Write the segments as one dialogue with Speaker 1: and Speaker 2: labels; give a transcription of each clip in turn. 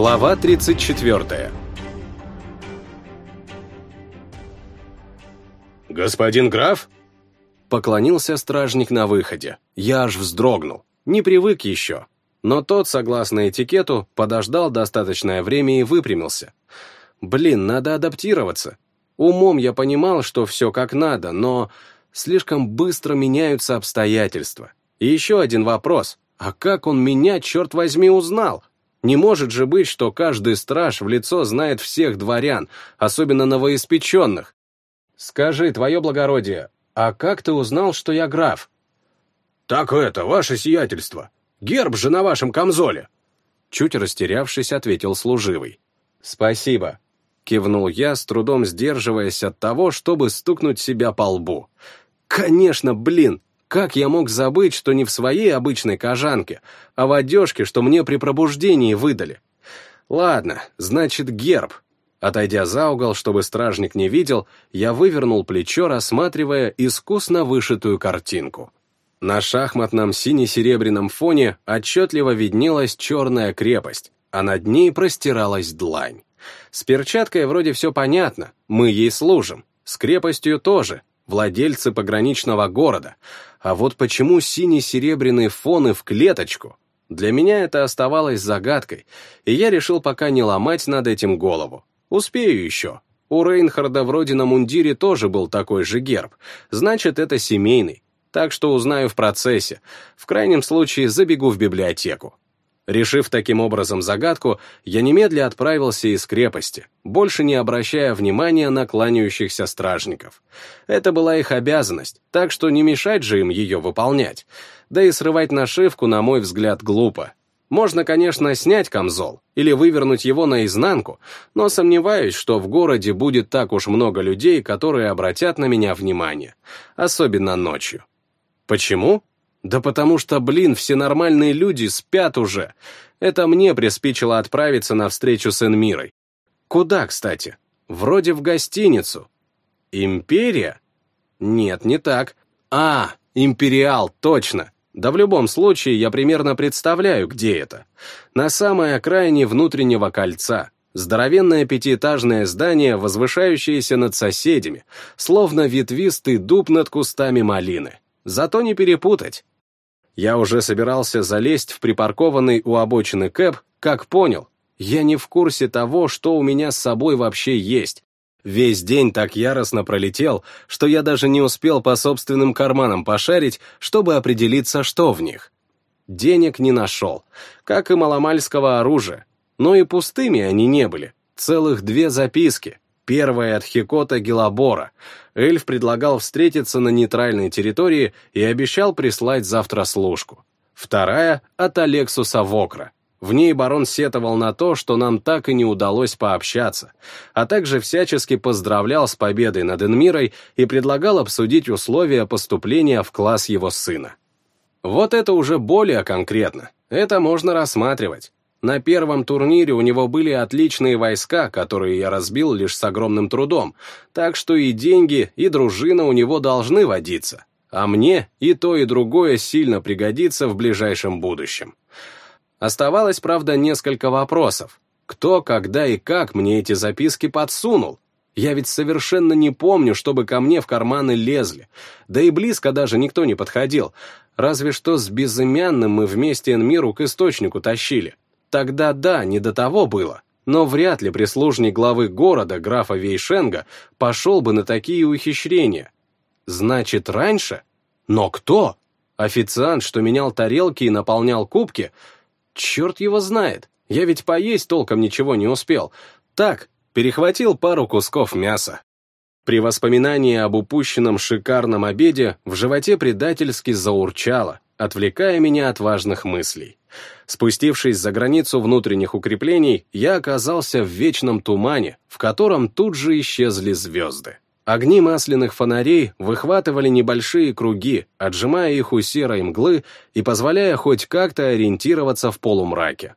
Speaker 1: Глава 34
Speaker 2: «Господин граф?»
Speaker 1: Поклонился стражник на выходе. Я аж вздрогнул. Не привык еще. Но тот, согласно этикету, подождал достаточное время и выпрямился. Блин, надо адаптироваться. Умом я понимал, что все как надо, но слишком быстро меняются обстоятельства. И еще один вопрос. А как он меня, черт возьми, узнал? Не может же быть, что каждый страж в лицо знает всех дворян, особенно новоиспеченных. Скажи, твое благородие, а как ты узнал, что я граф?
Speaker 2: Так это, ваше сиятельство. Герб же на вашем камзоле.
Speaker 1: Чуть растерявшись, ответил служивый. Спасибо. Кивнул я, с трудом сдерживаясь от того, чтобы стукнуть себя по лбу. Конечно, блин, как я мог забыть, что не в своей обычной кожанке, а в одежке, что мне при пробуждении выдали? Ладно, значит, герб. Отойдя за угол, чтобы стражник не видел, я вывернул плечо, рассматривая искусно вышитую картинку. На шахматном сине-серебряном фоне отчетливо виднелась черная крепость, а над ней простиралась длань. С перчаткой вроде все понятно, мы ей служим, с крепостью тоже, владельцы пограничного города. А вот почему синий-серебряный фон и в клеточку? Для меня это оставалось загадкой, и я решил пока не ломать над этим голову. Успею еще. У Рейнхарда вроде на мундире тоже был такой же герб, значит, это семейный. Так что узнаю в процессе. В крайнем случае забегу в библиотеку. Решив таким образом загадку, я немедля отправился из крепости, больше не обращая внимания на кланяющихся стражников. Это была их обязанность, так что не мешать же им ее выполнять. Да и срывать нашивку, на мой взгляд, глупо. Можно, конечно, снять камзол или вывернуть его наизнанку, но сомневаюсь, что в городе будет так уж много людей, которые обратят на меня внимание, особенно ночью. Почему? Да потому что, блин, все нормальные люди спят уже. Это мне приспичило отправиться на встречу с Энмирой. Куда, кстати? Вроде в гостиницу. Империя? Нет, не так. А, Империал, точно. Да в любом случае я примерно представляю, где это. На самой окраине внутреннего кольца. Здоровенное пятиэтажное здание, возвышающееся над соседями, словно ветвистый дуб над кустами малины. Зато не перепутать. Я уже собирался залезть в припаркованный у обочины кэп, как понял, я не в курсе того, что у меня с собой вообще есть. Весь день так яростно пролетел, что я даже не успел по собственным карманам пошарить, чтобы определиться, что в них. Денег не нашел, как и маломальского оружия. Но и пустыми они не были. Целых две записки. Первая от Хикота Гелабора. Эльф предлагал встретиться на нейтральной территории и обещал прислать завтра служку. Вторая — от Алексуса Вокра. В ней барон сетовал на то, что нам так и не удалось пообщаться, а также всячески поздравлял с победой над Энмирой и предлагал обсудить условия поступления в класс его сына. Вот это уже более конкретно, это можно рассматривать. На первом турнире у него были отличные войска, которые я разбил лишь с огромным трудом, так что и деньги, и дружина у него должны водиться. А мне и то, и другое сильно пригодится в ближайшем будущем. Оставалось, правда, несколько вопросов. Кто, когда и как мне эти записки подсунул? Я ведь совершенно не помню, чтобы ко мне в карманы лезли. Да и близко даже никто не подходил. Разве что с безымянным мы вместе Энмиру к источнику тащили. Тогда да, не до того было, но вряд ли прислужник главы города, графа Вейшенга, пошел бы на такие ухищрения. Значит, раньше? Но кто? Официант, что менял тарелки и наполнял кубки? Черт его знает, я ведь поесть толком ничего не успел. Так, перехватил пару кусков мяса. При воспоминании об упущенном шикарном обеде в животе предательски заурчало, отвлекая меня от важных мыслей. Спустившись за границу внутренних укреплений, я оказался в вечном тумане, в котором тут же исчезли звезды. Огни масляных фонарей выхватывали небольшие круги, отжимая их у серой мглы и позволяя хоть как-то ориентироваться в полумраке.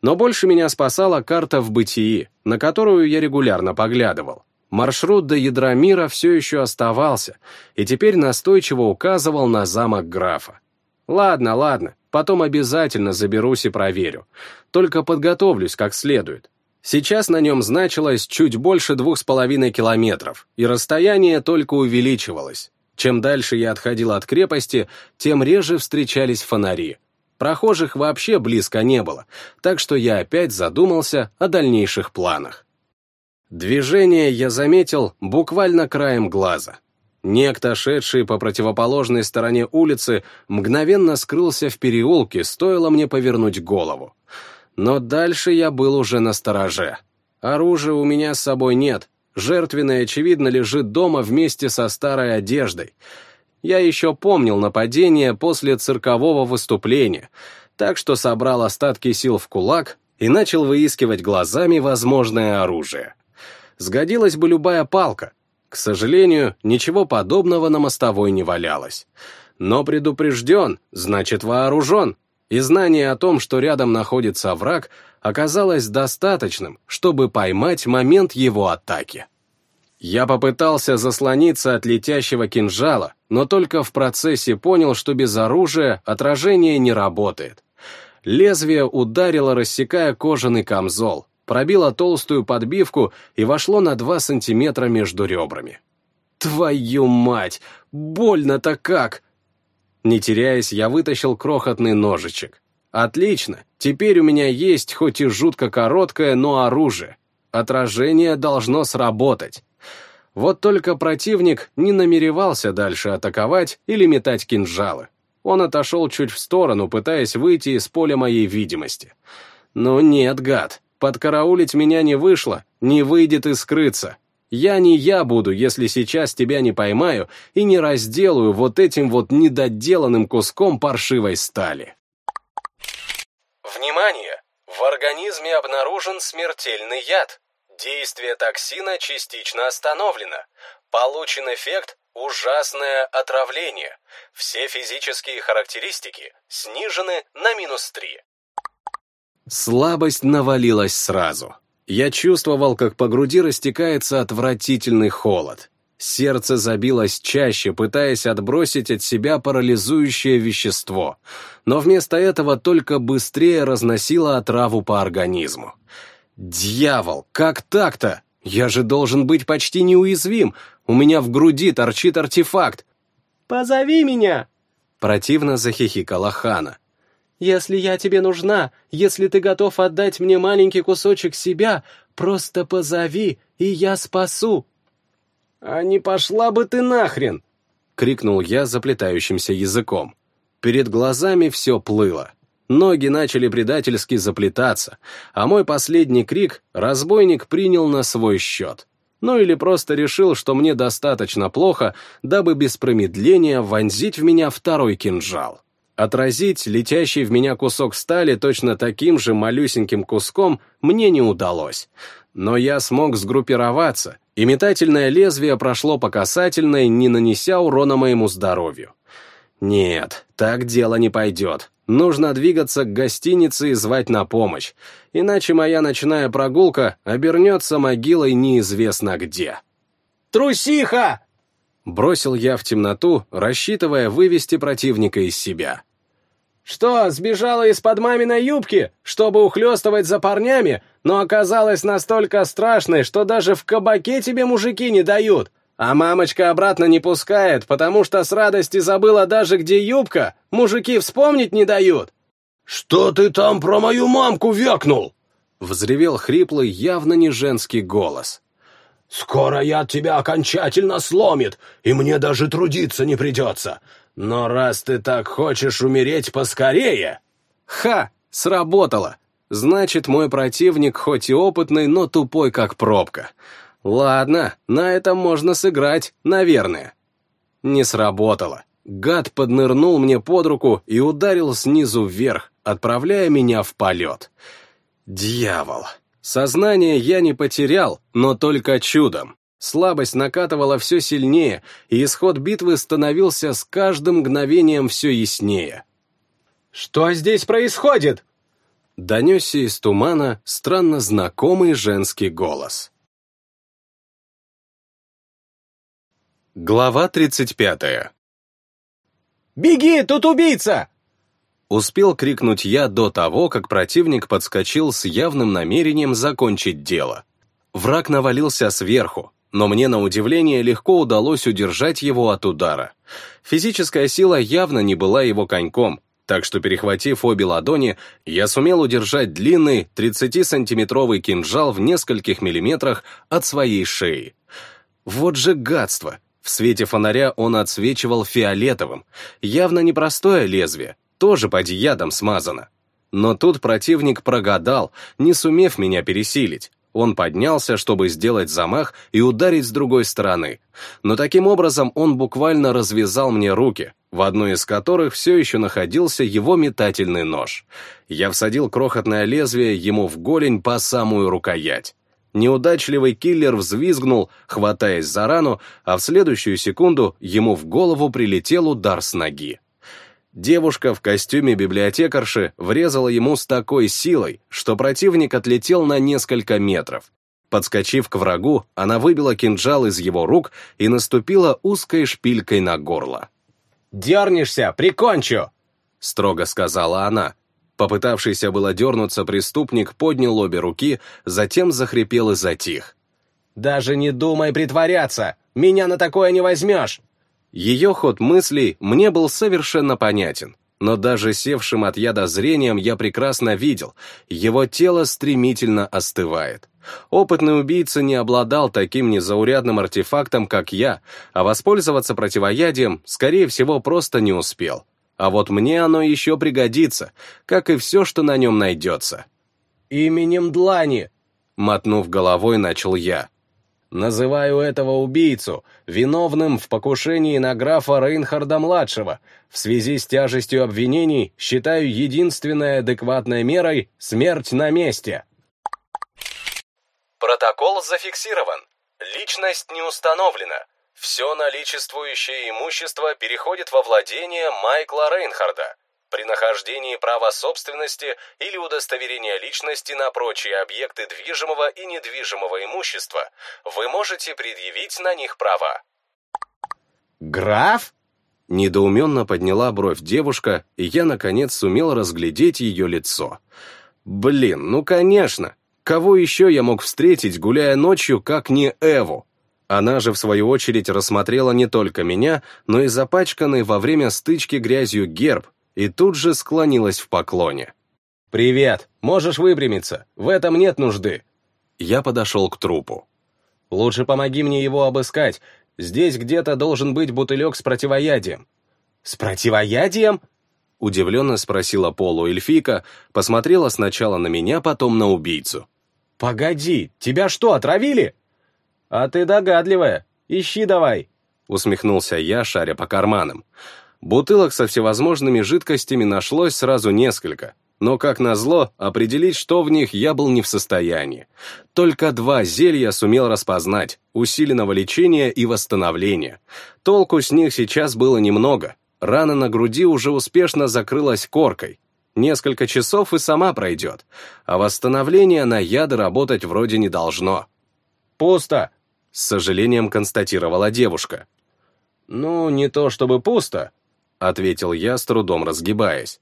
Speaker 1: Но больше меня спасала карта в бытии, на которую я регулярно поглядывал. Маршрут до ядра мира все еще оставался, и теперь настойчиво указывал на замок графа. Ладно, ладно, Потом обязательно заберусь и проверю. Только подготовлюсь как следует. Сейчас на нем значилось чуть больше двух с половиной километров, и расстояние только увеличивалось. Чем дальше я отходил от крепости, тем реже встречались фонари. Прохожих вообще близко не было, так что я опять задумался о дальнейших планах. Движение я заметил буквально краем глаза. Некто, шедший по противоположной стороне улицы, мгновенно скрылся в переулке, стоило мне повернуть голову. Но дальше я был уже на стороже. Оружия у меня с собой нет. Жертвенный, очевидно, лежит дома вместе со старой одеждой. Я еще помнил нападение после циркового выступления, так что собрал остатки сил в кулак и начал выискивать глазами возможное оружие. Сгодилась бы любая палка, к сожалению, ничего подобного на мостовой не валялось. Но предупрежден, значит вооружен, и знание о том, что рядом находится враг, оказалось достаточным, чтобы поймать момент его атаки. Я попытался заслониться от летящего кинжала, но только в процессе понял, что без оружия отражение не работает. Лезвие ударило, рассекая кожаный камзол, пробило толстую подбивку и вошло на два сантиметра между ребрами. «Твою мать! Больно-то как!» Не теряясь, я вытащил крохотный ножичек. «Отлично! Теперь у меня есть, хоть и жутко короткое, но оружие. Отражение должно сработать». Вот только противник не намеревался дальше атаковать или метать кинжалы. Он отошел чуть в сторону, пытаясь выйти из поля моей видимости. Но нет, гад, Подкараулить меня не вышло, не выйдет и скрыться. Я не я буду, если сейчас тебя не поймаю и не разделаю вот этим вот недоделанным куском паршивой стали.
Speaker 3: Внимание! В организме обнаружен смертельный яд. Действие токсина частично остановлено. Получен эффект «Ужасное отравление». Все физические характеристики снижены на минус 3.
Speaker 1: Слабость навалилась сразу. Я чувствовал, как по груди растекается отвратительный холод. Сердце забилось чаще, пытаясь отбросить от себя парализующее вещество, но вместо этого только быстрее разносило отраву по организму. «Дьявол, как так-то? Я же должен быть почти неуязвим. У меня в груди торчит артефакт».
Speaker 4: «Позови меня!»
Speaker 1: Противно захихикала Хана.
Speaker 4: Если я тебе нужна, если ты готов отдать мне маленький кусочек себя, просто позови, и я спасу».
Speaker 1: «А не пошла бы ты нахрен!» — крикнул я заплетающимся языком. Перед глазами все плыло. Ноги начали предательски заплетаться, а мой последний крик разбойник принял на свой счет. Ну или просто решил, что мне достаточно плохо, дабы без промедления вонзить в меня второй кинжал. Отразить летящий в меня кусок стали точно таким же малюсеньким куском мне не удалось. Но я смог сгруппироваться, и метательное лезвие прошло по касательной, не нанеся урона моему здоровью. Нет, так дело не пойдет. Нужно двигаться к гостинице и звать на помощь, иначе моя ночная прогулка обернется могилой неизвестно где.
Speaker 4: «Трусиха!»
Speaker 1: Бросил я в темноту, рассчитывая вывести противника из себя.
Speaker 4: «Что, сбежала из-под маминой юбки, чтобы ухлёстывать за парнями, но оказалась настолько страшной, что даже в кабаке тебе мужики не дают? А мамочка обратно не пускает, потому что с радости забыла даже, где юбка, мужики вспомнить не дают?»
Speaker 2: «Что ты там про мою мамку вякнул?»
Speaker 1: Взревел хриплый, явно не женский голос.
Speaker 2: «Скоро я тебя окончательно сломит, и мне даже трудиться не придется. Но раз ты так хочешь умереть поскорее...»
Speaker 1: «Ха! Сработало! Значит, мой противник хоть и опытный, но тупой, как пробка. Ладно, на этом можно сыграть, наверное». Не сработало. Гад поднырнул мне под руку и ударил снизу вверх, отправляя меня в полет. Дьявол! Сознание я не потерял, но только чудом. Слабость накатывала все сильнее, и исход битвы становился с каждым мгновением все яснее.
Speaker 4: «Что здесь происходит?»
Speaker 1: Донесся из тумана странно знакомый женский голос. Глава 35
Speaker 4: «Беги, тут убийца!»
Speaker 1: Успел крикнуть я до того, как противник подскочил с явным намерением закончить дело. Враг навалился сверху, но мне на удивление легко удалось удержать его от удара. Физическая сила явно не была его коньком, так что, перехватив обе ладони, я сумел удержать длинный 30-сантиметровый кинжал в нескольких миллиметрах от своей шеи. Вот же гадство! В свете фонаря он отсвечивал фиолетовым, явно непростое лезвие, тоже под ядом смазано. Но тут противник прогадал, не сумев меня пересилить. Он поднялся, чтобы сделать замах и ударить с другой стороны. Но таким образом он буквально развязал мне руки, в одной из которых все еще находился его метательный нож. Я всадил крохотное лезвие ему в голень по самую рукоять. Неудачливый киллер взвизгнул, хватаясь за рану, а в следующую секунду ему в голову прилетел удар с ноги. Девушка в костюме библиотекарши врезала ему с такой силой, что противник отлетел на несколько метров. Подскочив к врагу, она выбила кинжал из его рук и наступила узкой шпилькой на горло.
Speaker 4: «Дернешься, прикончу!»
Speaker 1: — строго сказала она. Попытавшийся было дернуться преступник поднял обе руки, затем захрипел и затих.
Speaker 4: «Даже не думай притворяться! Меня на такое не возьмешь!»
Speaker 1: Ее ход мыслей мне был совершенно понятен, но даже севшим от яда зрением я прекрасно видел, его тело стремительно остывает. Опытный убийца не обладал таким незаурядным артефактом, как я, а воспользоваться противоядием, скорее всего, просто не успел. А вот мне оно еще пригодится, как и все, что на нем найдется.
Speaker 4: «Именем Длани!»
Speaker 1: Мотнув головой, начал я.
Speaker 4: Называю этого убийцу виновным в покушении на графа Рейнхарда-младшего. В связи с тяжестью обвинений считаю единственной адекватной мерой смерть на месте.
Speaker 3: Протокол зафиксирован. Личность не установлена. Все наличествующее имущество переходит во владение Майкла Рейнхарда. При нахождении права собственности или удостоверения личности на прочие объекты движимого и недвижимого имущества вы можете предъявить на них права.
Speaker 4: «Граф?»
Speaker 1: Недоуменно подняла бровь девушка, и я, наконец, сумел разглядеть ее лицо. «Блин, ну конечно! Кого еще я мог встретить, гуляя ночью, как не Эву?» Она же, в свою очередь, рассмотрела не только меня, но и запачканный во время стычки грязью герб, и тут же склонилась в поклоне.
Speaker 4: «Привет! Можешь выпрямиться, в этом нет нужды!»
Speaker 1: Я подошел к трупу.
Speaker 4: «Лучше помоги мне его обыскать, здесь где-то должен быть бутылек с противоядием». «С противоядием?»
Speaker 1: Удивленно спросила полуэльфийка, посмотрела сначала на меня, потом на убийцу.
Speaker 4: «Погоди, тебя что, отравили?» «А ты догадливая, ищи давай»,
Speaker 1: усмехнулся я, шаря по карманам. Бутылок со всевозможными жидкостями нашлось сразу несколько, но, как назло, определить, что в них, я был не в состоянии. Только два зелья сумел распознать, усиленного лечения и восстановления. Толку с них сейчас было немного. Рана на груди уже успешно закрылась коркой. Несколько часов и сама пройдет, а восстановление на яды работать вроде не должно.
Speaker 4: «Пусто», —
Speaker 1: с сожалением констатировала девушка.
Speaker 4: «Ну, не то чтобы пусто, —
Speaker 1: ответил я, с трудом разгибаясь.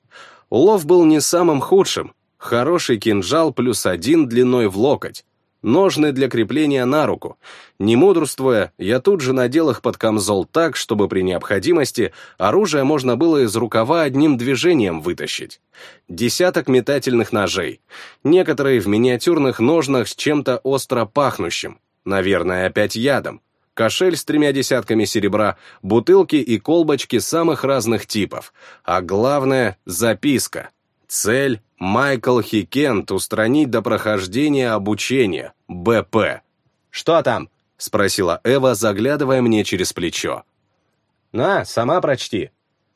Speaker 1: Улов был не самым худшим. Хороший кинжал плюс один длиной в локоть. Ножны для крепления на руку. Не мудрствуя, я тут же надел их под камзол так, чтобы при необходимости оружие можно было из рукава одним движением вытащить. Десяток метательных ножей. Некоторые в миниатюрных ножнах с чем-то остро пахнущим. Наверное, опять ядом кошель с тремя десятками серебра, бутылки и колбочки самых разных типов. А главное — записка. Цель — Майкл Хикент устранить до прохождения обучения, БП.
Speaker 4: «Что там?»
Speaker 1: — спросила Эва, заглядывая мне через плечо.
Speaker 4: «На, сама прочти».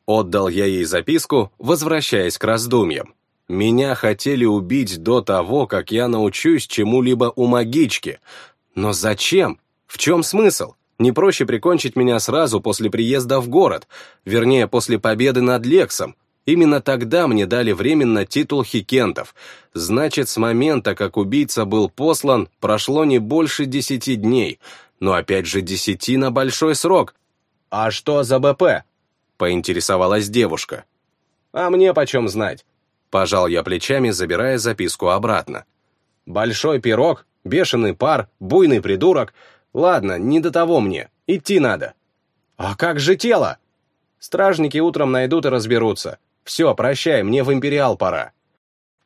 Speaker 1: Отдал я ей записку, возвращаясь к раздумьям. Меня хотели убить до того, как я научусь чему-либо у магички. Но зачем? В чем смысл? Не проще прикончить меня сразу после приезда в город, вернее, после победы над Лексом. Именно тогда мне дали временно титул хикентов. Значит, с момента, как убийца был послан, прошло не больше десяти дней. Но опять же десяти на большой срок.
Speaker 4: «А что за БП?»
Speaker 1: — поинтересовалась девушка.
Speaker 4: А мне почем знать?
Speaker 1: Пожал я плечами, забирая записку обратно.
Speaker 4: Большой пирог, бешеный пар, буйный придурок. Ладно, не до того мне, идти надо. А как же тело? Стражники утром найдут и разберутся. Все, прощай, мне в Империал пора.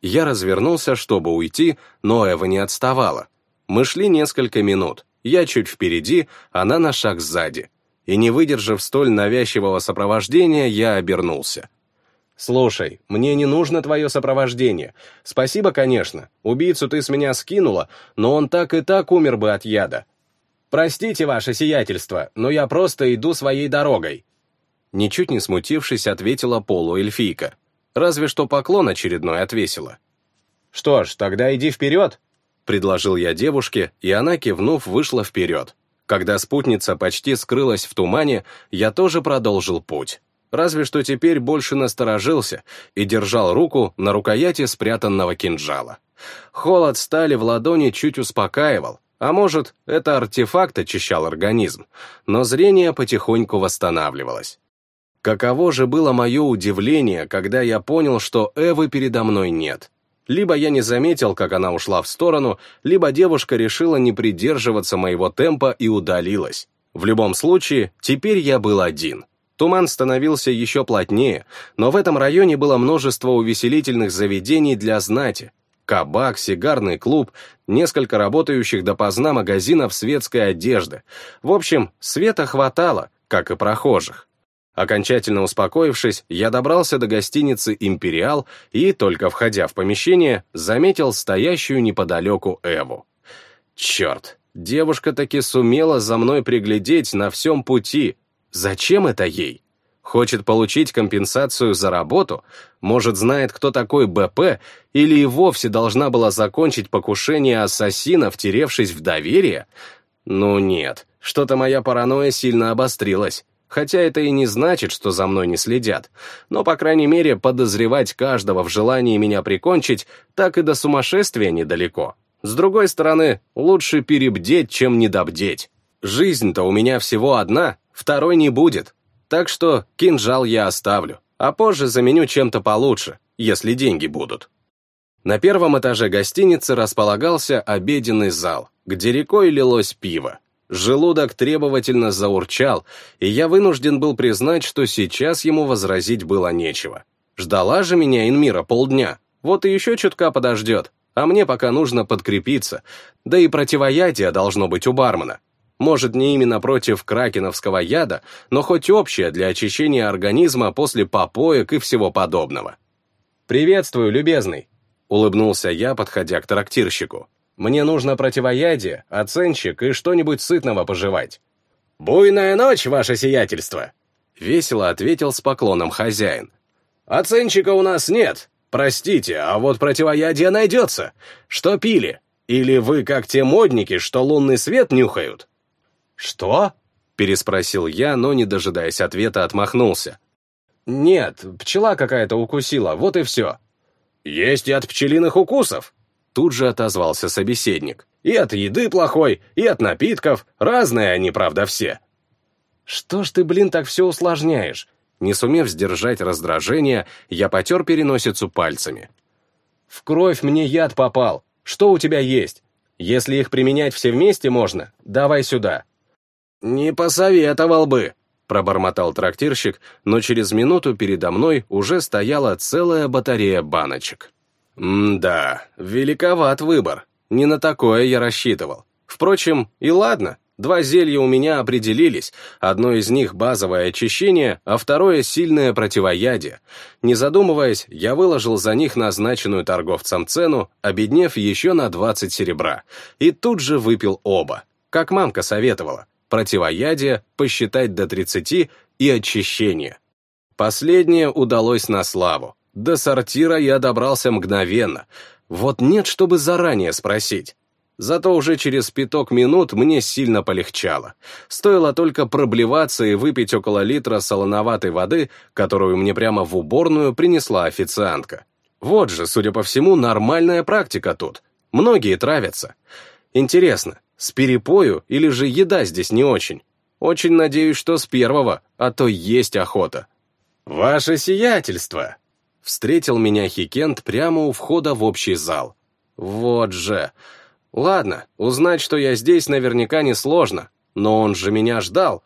Speaker 1: Я развернулся, чтобы уйти, но Эва не отставала. Мы шли несколько минут. Я чуть впереди, она на шаг сзади. И не выдержав столь навязчивого сопровождения, я обернулся.
Speaker 4: «Слушай, мне не нужно твое сопровождение. Спасибо, конечно. Убийцу ты с меня скинула, но он так и так умер бы от яда. Простите ваше сиятельство, но я просто иду своей дорогой».
Speaker 1: Ничуть не смутившись, ответила полуэльфийка. Разве что поклон очередной отвесила.
Speaker 4: «Что ж, тогда иди вперед», —
Speaker 1: предложил я девушке, и она, кивнув, вышла вперед. Когда спутница почти скрылась в тумане, я тоже продолжил путь разве что теперь больше насторожился и держал руку на рукояти спрятанного кинжала. Холод стали в ладони чуть успокаивал, а может, это артефакт очищал организм, но зрение потихоньку восстанавливалось. Каково же было мое удивление, когда я понял, что Эвы передо мной нет. Либо я не заметил, как она ушла в сторону, либо девушка решила не придерживаться моего темпа и удалилась. В любом случае, теперь я был один — Туман становился еще плотнее, но в этом районе было множество увеселительных заведений для знати. Кабак, сигарный клуб, несколько работающих допоздна магазинов светской одежды. В общем, света хватало, как и прохожих. Окончательно успокоившись, я добрался до гостиницы «Империал» и, только входя в помещение, заметил стоящую неподалеку Эву. Черт, девушка таки сумела за мной приглядеть на всем пути, Зачем это ей? Хочет получить компенсацию за работу? Может, знает, кто такой БП? Или и вовсе должна была закончить покушение ассасина, втеревшись в доверие? Ну нет, что-то моя паранойя сильно обострилась. Хотя это и не значит, что за мной не следят. Но, по крайней мере, подозревать каждого в желании меня прикончить так и до сумасшествия недалеко. С другой стороны, лучше перебдеть, чем недобдеть. Жизнь-то у меня всего одна, второй не будет. Так что кинжал я оставлю, а позже заменю чем-то получше, если деньги будут. На первом этаже гостиницы располагался обеденный зал, где рекой лилось пиво. Желудок требовательно заурчал, и я вынужден был признать, что сейчас ему возразить было нечего. Ждала же меня Инмира полдня, вот и еще чутка подождет, а мне пока нужно подкрепиться, да и противоядие должно быть у бармена, может, не именно против кракеновского яда, но хоть общее для очищения организма после попоек и всего подобного.
Speaker 4: «Приветствую, любезный», — улыбнулся я, подходя к трактирщику. «Мне нужно противоядие, оценщик и что-нибудь сытного пожевать».
Speaker 2: «Буйная ночь, ваше сиятельство!»
Speaker 1: — весело ответил с поклоном хозяин.
Speaker 2: «Оценщика у нас нет. Простите, а вот противоядие найдется. Что пили? Или вы как те модники, что лунный свет нюхают?»
Speaker 4: «Что?» — переспросил я, но, не дожидаясь ответа, отмахнулся. «Нет, пчела какая-то укусила, вот и все».
Speaker 2: «Есть и от пчелиных укусов», — тут же отозвался собеседник. «И от еды плохой, и от напитков, разные они, правда, все».
Speaker 4: «Что ж ты, блин, так все усложняешь?»
Speaker 1: Не сумев сдержать раздражение, я потер переносицу пальцами.
Speaker 4: «В кровь мне яд попал. Что у тебя есть? Если их применять все вместе можно, давай сюда».
Speaker 2: «Не посоветовал бы», —
Speaker 1: пробормотал трактирщик, но через минуту передо мной уже стояла целая батарея баночек. М-да, великоват выбор. Не на такое я рассчитывал. Впрочем, и ладно, два зелья у меня определились, одно из них базовое очищение, а второе сильное противоядие. Не задумываясь, я выложил за них назначенную торговцам цену, обеднев еще на 20 серебра, и тут же выпил оба, как мамка советовала противоядие, посчитать до 30 и очищение. Последнее удалось на славу. До сортира я добрался мгновенно. Вот нет, чтобы заранее спросить. Зато уже через пяток минут мне сильно полегчало. Стоило только проблеваться и выпить около литра солоноватой воды, которую мне прямо в уборную принесла официантка. Вот же, судя по всему, нормальная практика тут. Многие травятся. Интересно, с перепою или же еда здесь не очень? Очень надеюсь, что с первого, а то есть охота.
Speaker 2: «Ваше сиятельство!»
Speaker 1: встретил меня Хикент прямо у входа в общий зал. Вот же. Ладно, узнать, что я здесь, наверняка несложно, но он же меня ждал.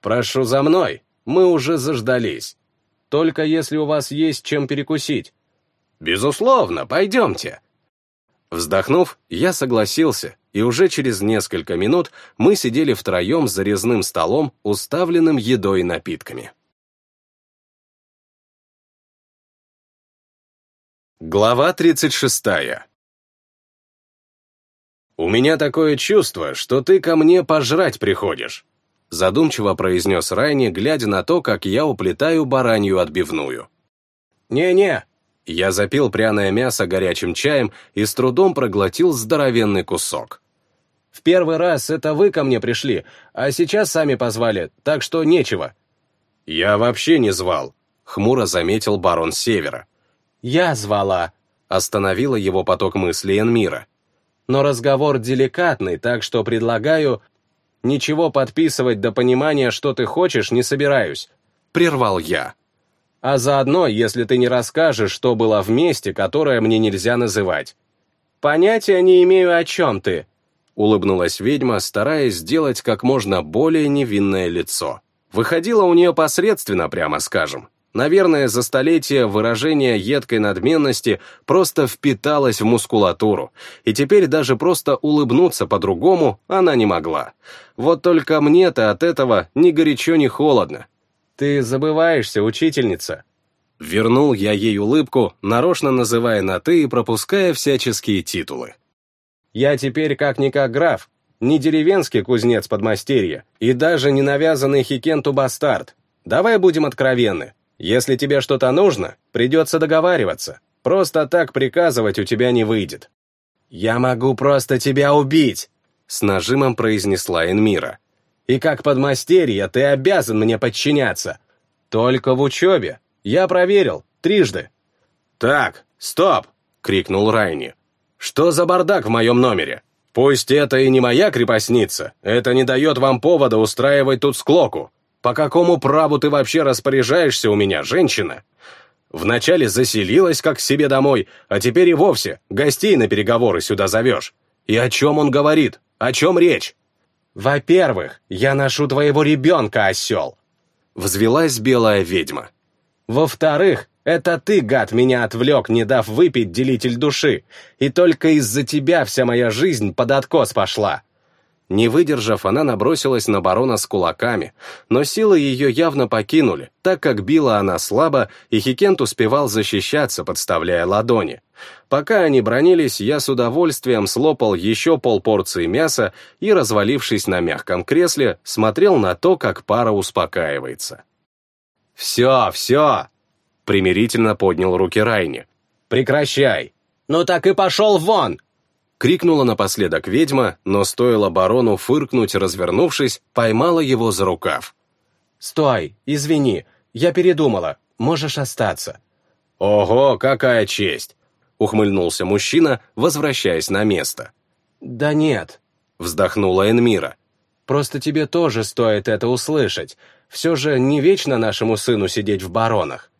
Speaker 1: Прошу за мной, мы уже заждались. Только если у вас есть чем перекусить. Безусловно, пойдемте. Вздохнув, я согласился, и уже через несколько минут мы сидели втроем за резным столом, уставленным едой и напитками. Глава 36 «У меня такое чувство, что ты ко мне пожрать приходишь», задумчиво произнес Райни, глядя на то, как я уплетаю баранью отбивную. «Не-не», я запил пряное мясо горячим чаем и с трудом проглотил здоровенный кусок. «В первый раз это вы ко мне пришли, а сейчас сами позвали, так что нечего». «Я вообще не звал», — хмуро заметил барон Севера. «Я звала», — остановила его поток мыслей Энмира. «Но разговор деликатный, так что предлагаю...» «Ничего подписывать до понимания, что ты хочешь, не собираюсь», — прервал я. «А заодно, если ты не расскажешь, что было в месте, которое мне нельзя называть». «Понятия не имею, о чем ты», — улыбнулась ведьма, стараясь сделать как можно более невинное лицо. Выходило у нее посредственно, прямо скажем. Наверное, за столетия выражение едкой надменности просто впиталось в мускулатуру, и теперь даже просто улыбнуться по-другому она не могла. Вот только мне-то от этого ни горячо, ни холодно. «Ты забываешься, учительница», Вернул я ей улыбку, нарочно называя на «ты» и пропуская всяческие титулы. «Я теперь как-никак граф, не деревенский кузнец подмастерья и даже не навязанный Хикенту бастард. Давай будем откровенны. Если тебе что-то нужно, придется договариваться. Просто так приказывать у тебя не выйдет. «Я могу просто тебя убить!» — с нажимом произнесла Энмира. «И как подмастерье ты обязан мне подчиняться. Только в учебе. Я проверил. Трижды». «Так, стоп!» — крикнул Райни. «Что за бардак в моем номере? Пусть это и не моя крепостница, это не дает вам повода устраивать тут склоку. По какому праву ты вообще распоряжаешься у меня, женщина? Вначале заселилась как к себе домой, а теперь и вовсе гостей на переговоры сюда зовешь. И о чем он говорит? О чем речь? Во-первых, я ношу твоего ребенка, осел. Взвелась белая ведьма. Во-вторых, это ты, гад, меня отвлек, не дав выпить делитель души, и только из-за тебя вся моя жизнь под откос пошла. Не выдержав, она набросилась на барона с кулаками, но силы ее явно покинули, так как била она слабо, и Хикент успевал защищаться, подставляя ладони. Пока они бронились, я с удовольствием слопал еще полпорции мяса и, развалившись на мягком кресле, смотрел на то, как пара успокаивается. «Все, все!» — примирительно поднял руки Райни. «Прекращай!» «Ну так и пошел вон!» Крикнула напоследок ведьма, но стоило барону фыркнуть, развернувшись, поймала его за рукав. «Стой, извини, я передумала, можешь остаться». «Ого, какая честь!» — ухмыльнулся мужчина, возвращаясь на место. «Да нет», — вздохнула Энмира. «Просто тебе тоже стоит это услышать. Все же не вечно нашему сыну сидеть в баронах».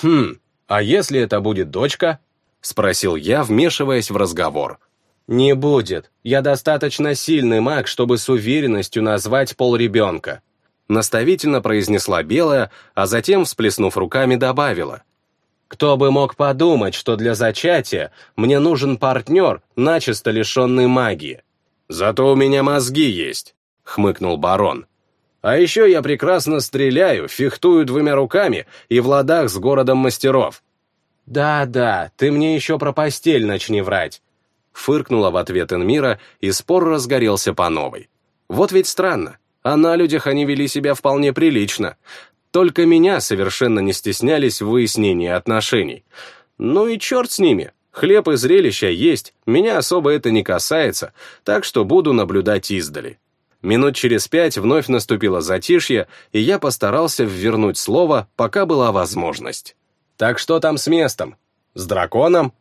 Speaker 1: «Хм, а если это будет дочка?» — спросил я, вмешиваясь в разговор. «Не будет. Я достаточно сильный маг, чтобы с уверенностью назвать пол ребенка», наставительно произнесла Белая, а затем, всплеснув руками, добавила. «Кто бы мог подумать, что для зачатия мне нужен партнер, начисто лишенный магии?» «Зато у меня мозги есть», — хмыкнул барон. «А еще я прекрасно стреляю, фехтую двумя руками и в ладах с городом мастеров». «Да-да, ты мне еще про постель начни врать», Фыркнула в ответ Энмира, и спор разгорелся по новой. Вот ведь странно, а на людях они вели себя вполне прилично. Только меня совершенно не стеснялись в выяснении отношений. Ну и черт с ними, хлеб и зрелища есть, меня особо это не касается, так что буду наблюдать издали. Минут через пять вновь наступило затишье, и я постарался ввернуть слово, пока была возможность. «Так что там с местом? С драконом?»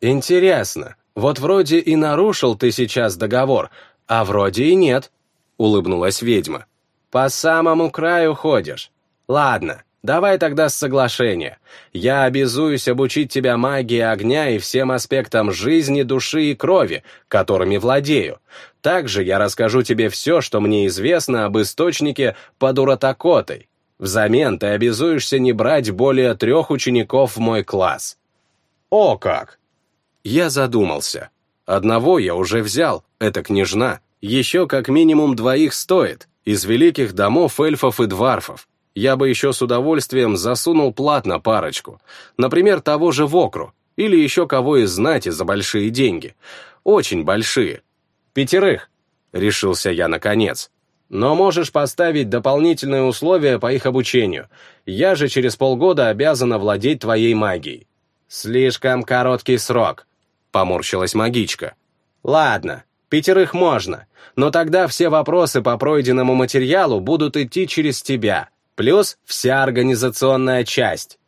Speaker 1: «Интересно, вот вроде и нарушил ты сейчас договор, а вроде и нет», — улыбнулась ведьма. «По самому краю ходишь. Ладно,
Speaker 4: Давай тогда с соглашения. Я обязуюсь обучить тебя магии огня и всем аспектам жизни, души и крови, которыми владею. Также я расскажу тебе все, что мне известно об источнике под Уратакотой. Взамен ты обязуешься не брать более трех учеников в мой класс. О как! Я задумался. Одного я уже взял, это княжна. Еще как минимум двоих стоит, из великих домов эльфов и дварфов. Я бы еще с удовольствием засунул платно парочку. Например, того же Вокру. Или еще кого из знати за большие деньги. Очень большие. Пятерых, решился я наконец. Но можешь поставить дополнительные условия по их обучению. Я же через полгода обязана владеть твоей магией. Слишком короткий срок, поморщилась магичка. Ладно, пятерых можно, но тогда все вопросы по пройденному материалу будут идти через тебя плюс вся организационная часть.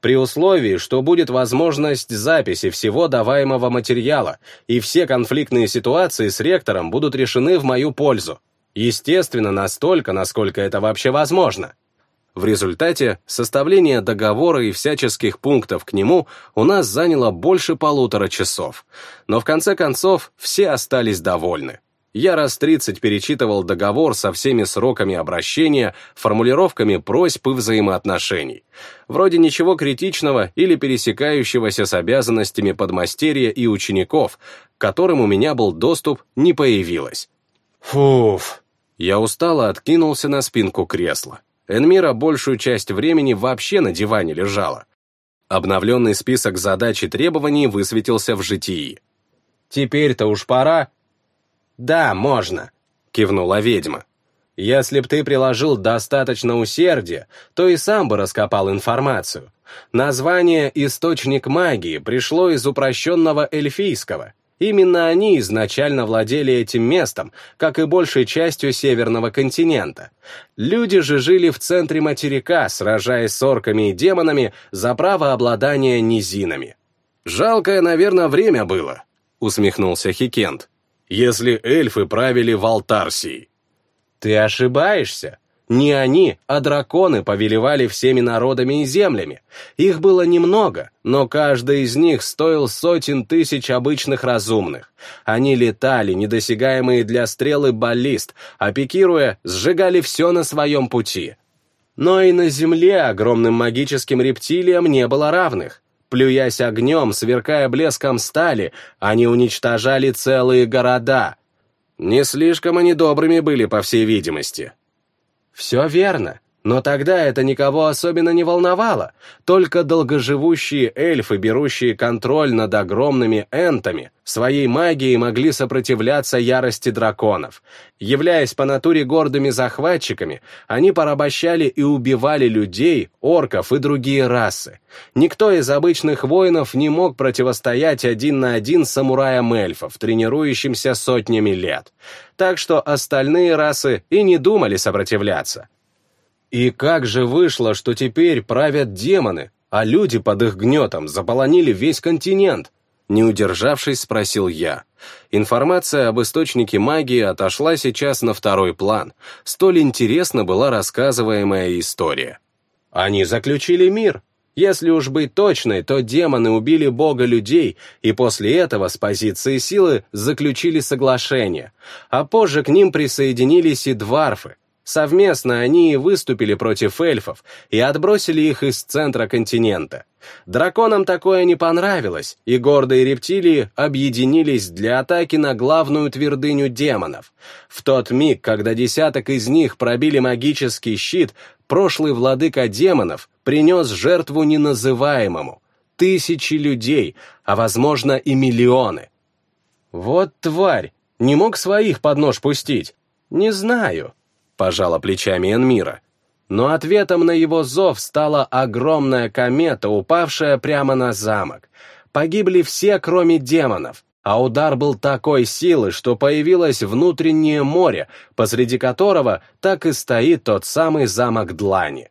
Speaker 4: При условии, что будет возможность записи всего даваемого материала, и все конфликтные ситуации с ректором будут решены в мою пользу. Естественно, настолько, насколько это вообще возможно. В результате составление договора и всяческих пунктов к нему у нас заняло больше полутора часов. Но в конце концов все остались довольны. Я раз тридцать перечитывал договор со всеми сроками обращения, формулировками просьб и взаимоотношений. Вроде ничего критичного или пересекающегося с обязанностями подмастерья и учеников, к которым у меня был доступ, не появилось. Фуф. Я устало откинулся на спинку кресла. Энмира большую часть времени вообще на диване лежала. Обновленный список задач и требований высветился в житии. «Теперь-то уж пора», «Да, можно», — кивнула ведьма. «Если б ты приложил достаточно усердия, то и сам бы раскопал информацию. Название «Источник магии» пришло из упрощенного эльфийского. Именно они изначально владели этим местом, как и большей частью северного континента. Люди же жили в центре материка, сражаясь с орками и демонами за право обладания низинами. «Жалкое, наверное, время было», — усмехнулся Хикент если эльфы правили в Алтарсии. Ты ошибаешься. Не они, а драконы повелевали всеми народами и землями. Их было немного, но каждый из них стоил сотен тысяч обычных разумных. Они летали, недосягаемые для стрелы баллист, а пикируя, сжигали все на своем пути. Но и на земле огромным магическим рептилиям не было равных. Плюясь огнем, сверкая блеском стали, они уничтожали целые города. Не слишком они добрыми были, по всей видимости. Все верно. Но тогда это никого особенно не волновало, только долгоживущие эльфы, берущие контроль над огромными энтами, своей магией могли сопротивляться ярости драконов. Являясь по натуре гордыми захватчиками, они порабощали и убивали людей, орков и другие расы. Никто из обычных воинов не мог противостоять один на один самураям эльфов, тренирующимся сотнями лет. Так что остальные расы и не думали сопротивляться. И как же вышло, что теперь правят демоны, а люди под их гнетом заполонили весь континент? Не удержавшись, спросил я. Информация об источнике магии отошла сейчас на второй план. Столь интересна была рассказываемая история. Они заключили мир. Если уж быть точной, то демоны убили бога людей, и после этого с позиции силы заключили соглашение, а позже к ним присоединились и дварфы, Совместно они выступили против эльфов и отбросили их из центра континента. Драконам такое не понравилось, и гордые рептилии объединились для атаки на главную твердыню демонов. В тот миг, когда десяток из них пробили магический щит, прошлый владыка демонов принес жертву неназываемому. Тысячи людей, а возможно и миллионы. Вот тварь, не мог своих под нож пустить? Не знаю. — пожала плечами Энмира. Но ответом на его зов стала огромная комета, упавшая прямо на замок. Погибли все, кроме демонов, а удар был такой силы, что появилось внутреннее море, посреди которого так и стоит тот самый замок Длани.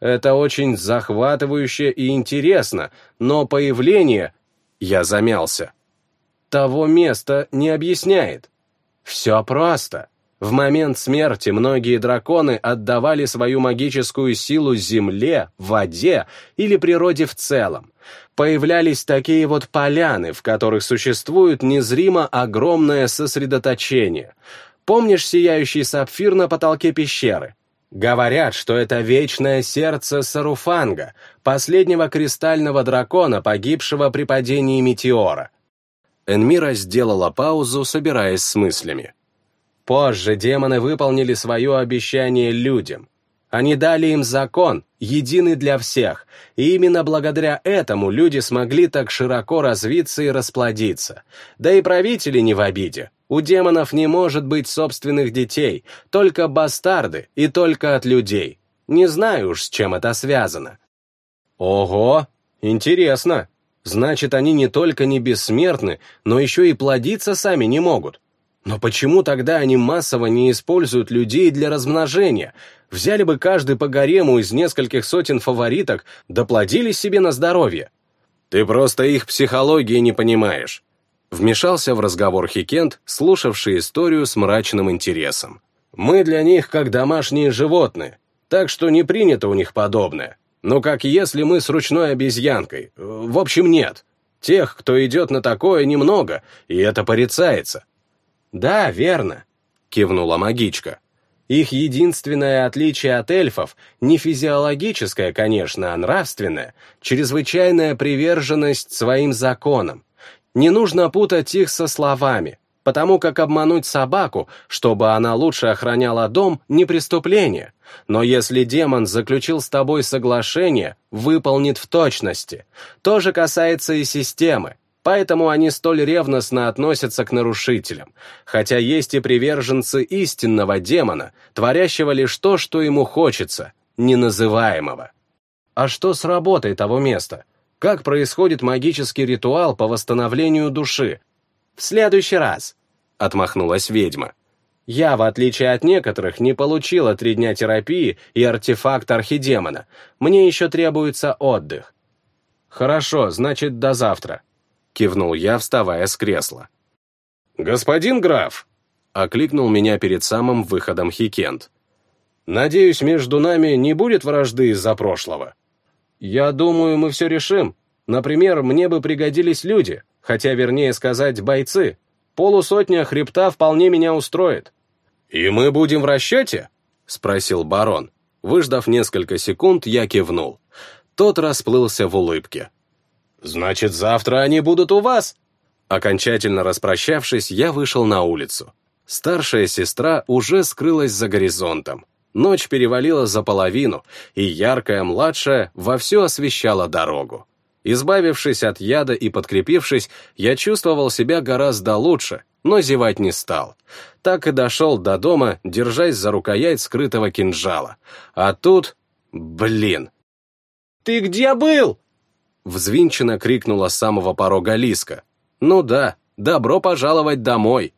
Speaker 4: Это очень захватывающе и интересно, но появление... Я замялся. Того места не объясняет. Все просто.
Speaker 1: В момент смерти многие драконы отдавали свою магическую силу земле, воде или природе в целом. Появлялись такие вот поляны, в которых существует незримо огромное сосредоточение. Помнишь сияющий сапфир на потолке пещеры? Говорят, что это вечное сердце Саруфанга, последнего кристального дракона, погибшего при падении метеора. Энмира сделала паузу, собираясь с мыслями. Позже демоны выполнили свое обещание людям. Они дали им закон, единый для всех, и именно благодаря этому люди смогли так широко развиться и расплодиться. Да и правители не в обиде. У демонов не может быть собственных детей, только бастарды и только от людей. Не знаю уж, с чем это связано. Ого, интересно. Значит, они не только не бессмертны, но еще и плодиться сами не могут. Но почему тогда они массово не используют людей для размножения? Взяли бы каждый по гарему из нескольких сотен фавориток, доплодили себе на здоровье. Ты просто их психологии не понимаешь. Вмешался в разговор Хикент, слушавший историю с мрачным интересом. Мы для них как домашние животные, так что не принято у них подобное. Ну как если мы с ручной обезьянкой. В общем, нет. Тех, кто идет на такое, немного, и это порицается. «Да, верно», — кивнула магичка. «Их единственное отличие от эльфов не физиологическое, конечно, а нравственное, чрезвычайная приверженность своим законам. Не нужно путать их со словами, потому как обмануть собаку, чтобы она лучше охраняла дом, не преступление. Но если демон заключил с тобой соглашение, выполнит в точности. То же касается и системы. Поэтому они столь ревностно относятся к нарушителям, хотя есть и приверженцы истинного демона, творящего лишь то, что ему хочется, неназываемого. А что с работой того места? Как происходит магический ритуал по восстановлению души? В следующий раз, отмахнулась ведьма. Я, в отличие от некоторых, не получила три дня терапии и артефакт архидемона. Мне еще требуется отдых. Хорошо, значит, до завтра. — кивнул я, вставая с кресла. «Господин граф!» — окликнул меня перед самым выходом Хикент. «Надеюсь, между нами не будет вражды из-за прошлого. Я думаю, мы все решим. Например, мне бы пригодились люди, хотя, вернее сказать, бойцы. Полусотня хребта вполне меня устроит». «И мы будем в расчете?» — спросил барон. Выждав несколько секунд, я кивнул. Тот расплылся в улыбке. «Значит, завтра они будут у вас?» Окончательно распрощавшись, я вышел на улицу. Старшая сестра уже скрылась за горизонтом. Ночь перевалила за половину, и яркая младшая вовсю освещала дорогу. Избавившись от яда и подкрепившись, я чувствовал себя гораздо лучше, но зевать не стал. Так и дошел до дома, держась за рукоять скрытого кинжала. А тут... Блин! «Ты где был?» Взвинченно крикнула с самого порога Лиска. «Ну да, добро пожаловать домой!»